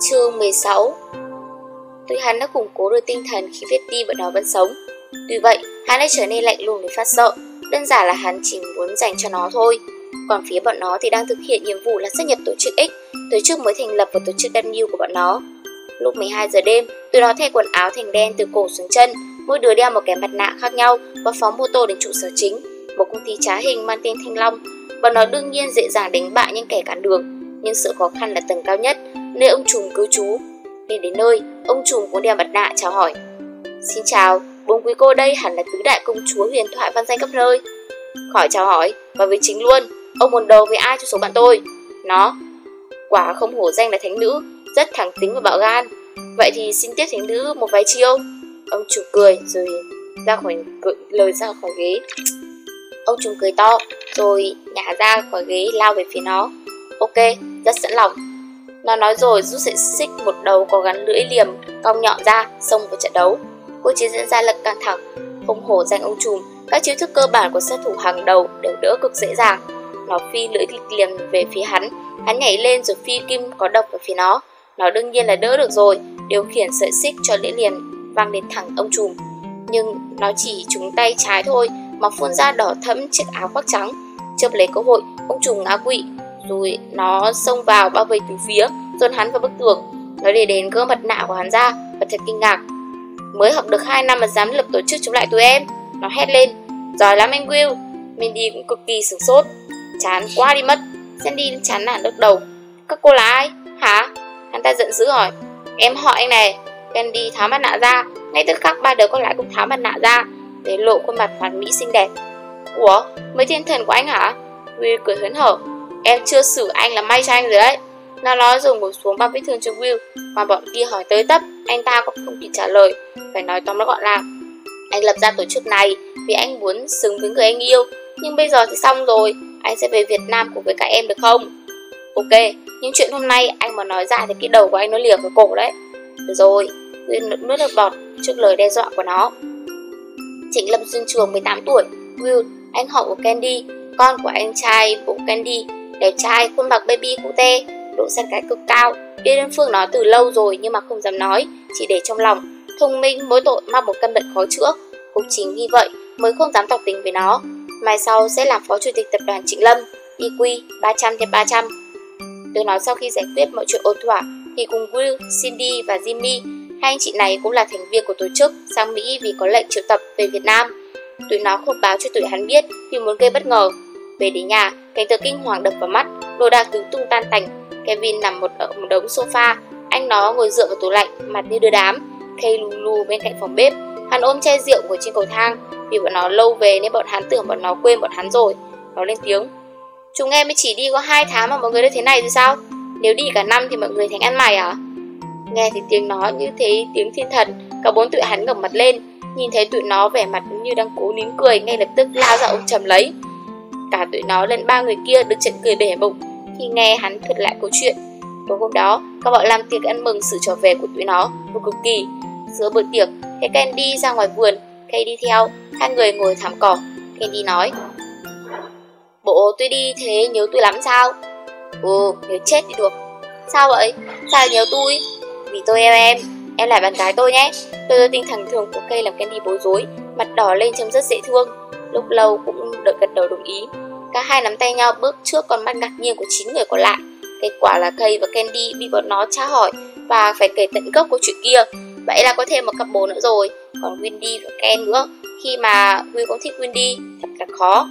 Chương 16 Tuy hắn đã củng cố được tinh thần khi viết đi bọn nó vẫn sống. Tuy vậy, hắn đã trở nên lạnh lùng để phát sợ. Đơn giản là hắn chỉ muốn dành cho nó thôi. Còn phía bọn nó thì đang thực hiện nhiệm vụ là xác nhập tổ chức X Tổ chức mới thành lập và tổ chức W của bọn nó. Lúc 12 giờ đêm, tụi nó thay quần áo thành đen từ cổ xuống chân. Mỗi đứa đeo một cái mặt nạ khác nhau và phóng mô tô đến trụ sở chính. Một công ty trá hình mang tên Thanh Long. Bọn nó đương nhiên dễ dàng đánh bại những kẻ cản đường Nhưng sự khó khăn là tầng cao nhất. Nơi ông trùm cư trú đi đến nơi, ông trùm cũng đeo mặt nạ chào hỏi. Xin chào, bốn quý cô đây hẳn là tứ đại công chúa huyền thoại văn danh khắp nơi Khỏi chào hỏi, và với chính luôn Ông muốn đầu với ai cho số bạn tôi? Nó Quả không hổ danh là thánh nữ Rất thẳng tính và bạo gan. Vậy thì xin tiếp thánh nữ một vài chiêu. Ông trùm cười rồi ra khỏi cười, lời ra khỏi ghế. Ông trùm cười to Rồi nhả ra khỏi ghế lao về phía nó. Ok, rất sẵn lòng. Nó nói rồi rút sợi xích một đầu có gắn lưỡi liềm Cong nhọn ra, xông vào trận đấu. Cuộc chiến diễn ra lực căng thẳng Không hổ danh ông trùm. Các chiêu thức cơ bản của sát thủ hàng đầu đều đỡ cực dễ dàng. Nó phi lưỡi liềm về phía hắn. Hắn nhảy lên rồi phi kim có độc vào phía nó. Nó đương nhiên là đỡ được rồi Điều khiển sợi xích cho lưỡi liềm văng đến thẳng ông trùm. Nhưng nó chỉ trúng tay trái thôi Mà phun ra đỏ thẫm chiếc áo khoác trắng. Chớp lấy cơ hội Ông trùm ngã quỵ. Rồi nó xông vào bao vây từ phía, Dồn hắn vào bức tường. Nó để đến gỡ mặt nạ của hắn ra, Và thật kinh ngạc. Mới học được 2 năm mà dám lập tổ chức chống lại tụi em, Nó hét lên. Giỏi lắm anh Will Mindy cũng cực kỳ sửng sốt. Chán quá đi mất, Sandy chán nản đứt đầu. Các cô là ai? Hả? Hắn ta giận dữ hỏi. Em hỏi anh này Candy tháo mặt nạ ra. Ngay tức khắc ba đứa còn lại cũng tháo mặt nạ ra, Để lộ khuôn mặt hoàn mỹ xinh đẹp. Ủa? Mấy thiên thần của anh hả? Will cười hớn hở. Em chưa xử anh là may cho anh rồi đấy Nó nói rồi ngồi xuống bao vết thương cho Will Mà bọn kia hỏi tới tấp Anh ta cũng không kịp trả lời Phải nói tóm nó gọn là Anh lập ra tổ chức này Vì anh muốn xứng với người anh yêu Nhưng bây giờ thì xong rồi Anh sẽ về Việt Nam cùng với cả em được không? Ok, nhưng chuyện hôm nay anh mà nói ra thì cái đầu của anh nó lìa vào cổ đấy được rồi, Will nuốt nước bọt trước lời đe dọa của nó. Trịnh Lâm Xuân Trường 18 tuổi, Will, anh họ của Candy, con của anh trai bố Candy, đẹp trai, khuôn mặt baby cute, độ săn cái cực cao. Biết đơn phương nó từ lâu rồi nhưng mà không dám nói, chỉ để trong lòng. Thông minh, mỗi tội mắc một căn bệnh khó chữa. Cũng chính vì vậy mới không dám tỏ tình với nó. Mai sau sẽ làm phó chủ tịch tập đoàn Trịnh Lâm, IQ 300 trên 300. Tôi nói sau khi giải quyết mọi chuyện ổn thỏa thì cùng Will, Cindy và Jimmy, hai anh chị này cũng là thành viên của tổ chức sang Mỹ vì có lệnh triệu tập về Việt Nam. Tụi nó không báo cho tụi hắn biết vì muốn gây bất ngờ. Về đến nhà, cảnh tượng kinh hoàng đập vào mắt, đồ đạc tứ tung tan tành. Kevin nằm một ở một đống sofa, anh nó ngồi dựa vào tủ lạnh, mặt như đưa đám. Kay lù lù bên cạnh phòng bếp, hắn ôm chai rượu ngồi trên cầu thang. Vì bọn nó lâu về nên bọn hắn tưởng bọn nó quên bọn hắn rồi. Nó lên tiếng. Chúng em mới chỉ đi có hai tháng mà mọi người đã thế này rồi sao? Nếu đi cả năm thì mọi người thành ăn mày à? Nghe thì tiếng nó như thế tiếng thiên thần, cả bốn tụi hắn ngẩng mặt lên, nhìn thấy tụi nó vẻ mặt như đang cố nín cười ngay lập tức lao ra ôm chầm lấy. Cả tụi nó lẫn ba người kia được trận cười bể bụng khi nghe hắn thuật lại câu chuyện. Tối hôm đó, các bọn làm tiệc ăn mừng sự trở về của tụi nó, một cực kỳ. Giữa bữa tiệc, cái Candy ra ngoài vườn, Kay đi theo, hai người ngồi thảm cỏ. Candy nói, Bộ tôi đi thế nhớ tôi lắm sao? Ồ, nhớ chết thì được Sao vậy? Sao nhớ tôi? Vì tôi yêu em Em là bạn gái tôi nhé Tôi đưa tinh thần thường của cây làm Candy bối rối Mặt đỏ lên trông rất dễ thương. Lúc lâu cũng được gật đầu đồng ý. Cả hai nắm tay nhau bước trước con mắt ngạc nhiên của chín người còn lại. Kết quả là Kay và Candy bị bọn nó tra hỏi Và phải kể tận gốc của chuyện kia. Vậy là có thêm một cặp bồ nữa rồi, Còn Wendy và Ken nữa. Khi mà Will cũng thích Wendy, Thật là khó.